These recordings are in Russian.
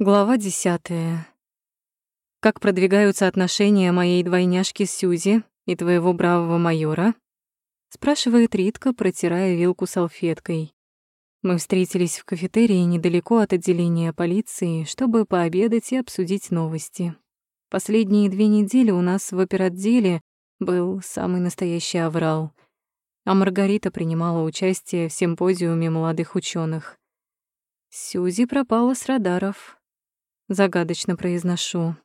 Глава десятая. Как продвигаются отношения моей двойняшки Сюзи и твоего бравого майора? спрашивает Ритка, протирая вилку салфеткой. Мы встретились в кафетерии недалеко от отделения полиции, чтобы пообедать и обсудить новости. Последние две недели у нас в оперотделе был самый настоящий аврал, а Маргарита принимала участие в симпозиуме молодых ученых. Сюзи пропала с радаров, Загадочно произношу.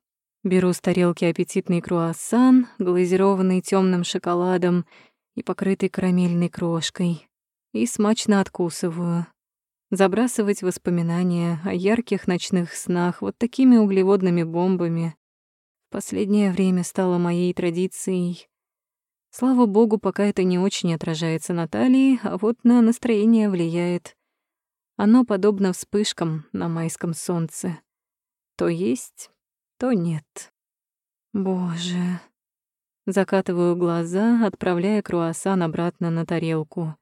Беру с тарелки аппетитный круассан, глазированный темным шоколадом и покрытый карамельной крошкой, и смачно откусываю. Забрасывать воспоминания о ярких ночных снах вот такими углеводными бомбами последнее время стало моей традицией. Слава богу, пока это не очень отражается на талии, а вот на настроение влияет. Оно подобно вспышкам на майском солнце. То есть, то нет. Боже. Закатываю глаза, отправляя круассан обратно на тарелку.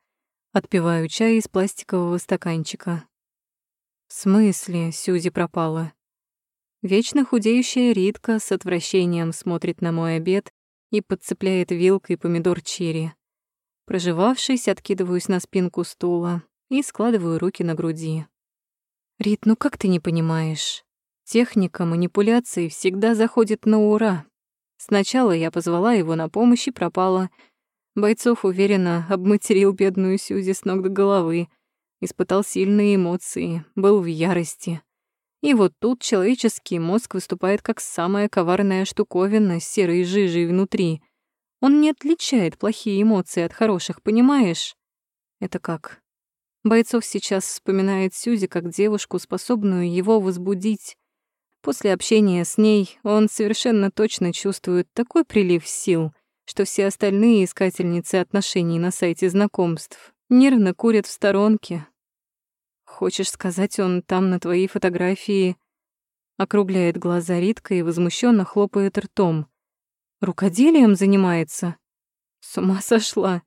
Отпиваю чай из пластикового стаканчика. В смысле Сюзи пропала? Вечно худеющая Ритка с отвращением смотрит на мой обед и подцепляет вилкой помидор черри. Проживавшись, откидываюсь на спинку стула и складываю руки на груди. «Рит, ну как ты не понимаешь? Техника манипуляции всегда заходит на ура. Сначала я позвала его на помощь и пропала. Бойцов уверенно обматерил бедную Сюзи с ног до головы. Испытал сильные эмоции, был в ярости. И вот тут человеческий мозг выступает как самая коварная штуковина с серой жижей внутри. Он не отличает плохие эмоции от хороших, понимаешь? Это как? Бойцов сейчас вспоминает Сюзи как девушку, способную его возбудить. После общения с ней он совершенно точно чувствует такой прилив сил, что все остальные искательницы отношений на сайте знакомств нервно курят в сторонке. Хочешь сказать, он там на твоей фотографии округляет глаза Ритка и возмущенно хлопает ртом. Рукоделием занимается? С ума сошла.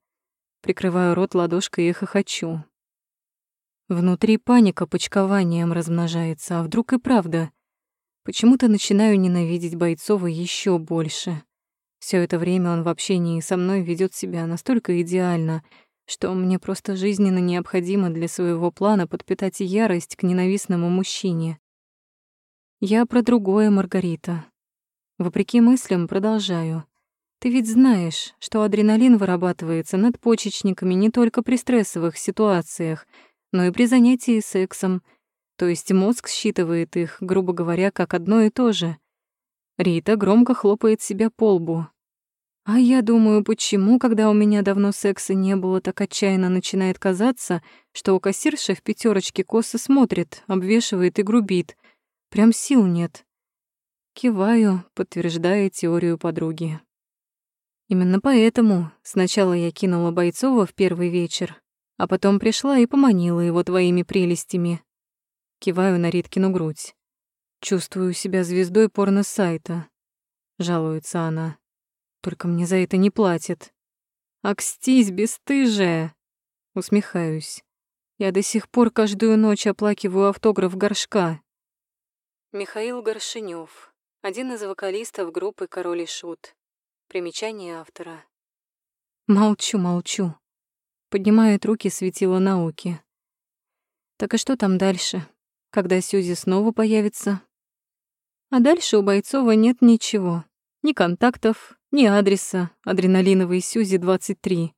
Прикрываю рот ладошкой и хохочу. Внутри паника почкованием размножается, а вдруг и правда — Почему-то начинаю ненавидеть Бойцова еще больше. Все это время он в общении со мной ведет себя настолько идеально, что мне просто жизненно необходимо для своего плана подпитать ярость к ненавистному мужчине. Я про другое, Маргарита. Вопреки мыслям продолжаю. Ты ведь знаешь, что адреналин вырабатывается над почечниками не только при стрессовых ситуациях, но и при занятии сексом — то есть мозг считывает их, грубо говоря, как одно и то же. Рита громко хлопает себя по лбу. А я думаю, почему, когда у меня давно секса не было, так отчаянно начинает казаться, что у кассирши в пятерочке косо смотрит, обвешивает и грубит. Прям сил нет. Киваю, подтверждая теорию подруги. Именно поэтому сначала я кинула Бойцова в первый вечер, а потом пришла и поманила его твоими прелестями. Киваю на Риткину грудь. Чувствую себя звездой порно-сайта. Жалуется она. Только мне за это не платят. Акстись, бесстыжая. Усмехаюсь. Я до сих пор каждую ночь оплакиваю автограф горшка. Михаил Горшинёв, один из вокалистов группы «Король и Шут». Примечание автора. Молчу, молчу. Поднимает руки светила науки. Так и что там дальше? Когда Сюзи снова появится. А дальше у Бойцова нет ничего. Ни контактов, ни адреса адреналиновой Сюзи-23.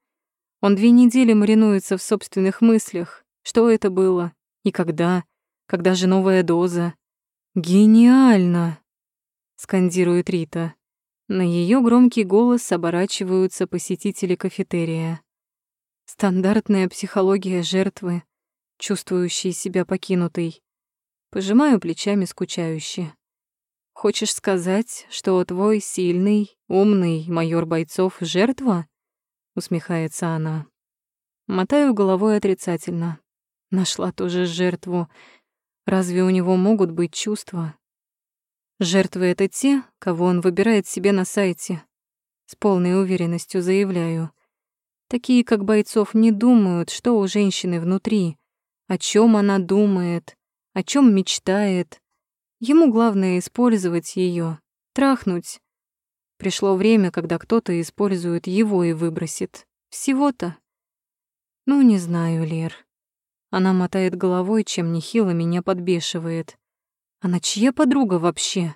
Он две недели маринуется в собственных мыслях. Что это было? И когда? Когда же новая доза? «Гениально!» — скандирует Рита. На ее громкий голос оборачиваются посетители кафетерия. Стандартная психология жертвы, чувствующей себя покинутой. Пожимаю плечами скучающе. Хочешь сказать, что твой сильный, умный майор бойцов — жертва? Усмехается она. Мотаю головой отрицательно. Нашла тоже жертву. Разве у него могут быть чувства? Жертвы — это те, кого он выбирает себе на сайте. С полной уверенностью заявляю. Такие, как бойцов, не думают, что у женщины внутри, о чем она думает, о чем мечтает. Ему главное использовать ее, трахнуть. Пришло время, когда кто-то использует его и выбросит. Всего-то. Ну, не знаю, Лер. Она мотает головой, чем нехило меня подбешивает. Она чья подруга вообще?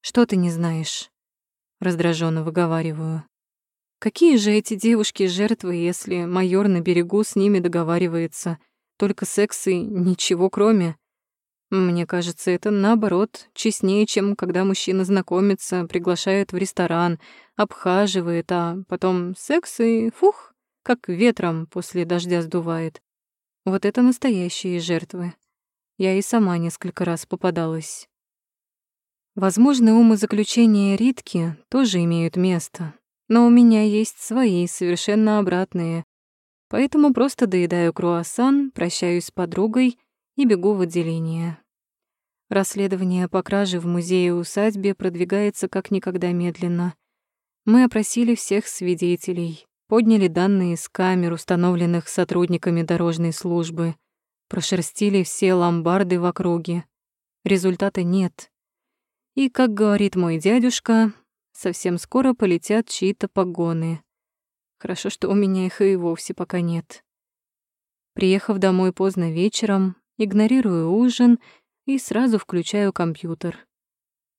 Что ты не знаешь? Раздраженно выговариваю. Какие же эти девушки жертвы, если майор на берегу с ними договаривается? Только секс и ничего кроме. Мне кажется, это наоборот честнее, чем когда мужчина знакомится, приглашает в ресторан, обхаживает, а потом секс и фух, как ветром после дождя сдувает. Вот это настоящие жертвы. Я и сама несколько раз попадалась. Возможно, умозаключения Ритки тоже имеют место, но у меня есть свои, совершенно обратные. Поэтому просто доедаю круассан, прощаюсь с подругой и бегу в отделение. Расследование по краже в музее-усадьбе продвигается как никогда медленно. Мы опросили всех свидетелей, подняли данные с камер, установленных сотрудниками дорожной службы, прошерстили все ломбарды в округе. Результата нет. И, как говорит мой дядюшка, совсем скоро полетят чьи-то погоны. Хорошо, что у меня их и вовсе пока нет. Приехав домой поздно вечером, игнорирую ужин и сразу включаю компьютер.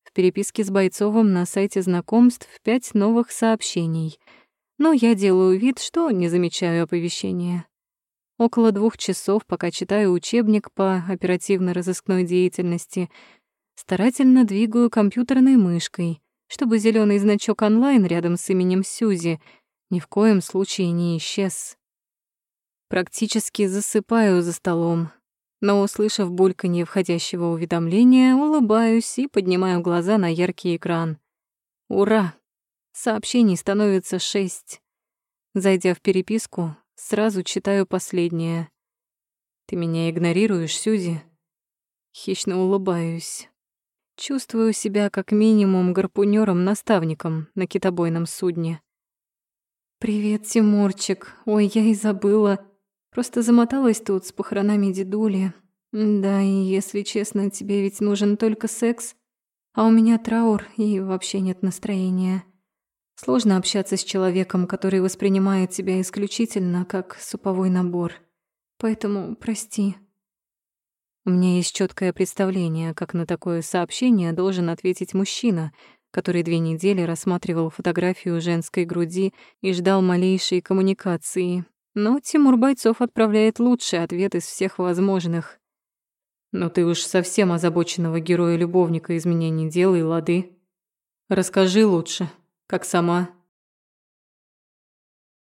В переписке с Бойцовым на сайте знакомств пять новых сообщений — но я делаю вид, что не замечаю оповещения. Около двух часов, пока читаю учебник по оперативно-розыскной деятельности, старательно двигаю компьютерной мышкой, чтобы зеленый значок онлайн рядом с именем Сюзи ни в коем случае не исчез. Практически засыпаю за столом, но, услышав бульканье входящего уведомления, улыбаюсь и поднимаю глаза на яркий экран. Ура! Сообщений становится шесть. Зайдя в переписку, сразу читаю последнее. «Ты меня игнорируешь, Сюзи?» Хищно улыбаюсь. Чувствую себя как минимум гарпунёром-наставником на китобойном судне. «Привет, Тимурчик. Ой, я и забыла. Просто замоталась тут с похоронами дедули. Да, и если честно, тебе ведь нужен только секс, а у меня траур и вообще нет настроения». Сложно общаться с человеком, который воспринимает тебя исключительно как суповой набор. Поэтому прости. У меня есть четкое представление, как на такое сообщение должен ответить мужчина, который две недели рассматривал фотографию женской груди и ждал малейшей коммуникации. Но Тимур Бойцов отправляет лучший ответ из всех возможных. «Но ты уж совсем озабоченного героя-любовника из меня не делай, лады. Расскажи лучше, как сама?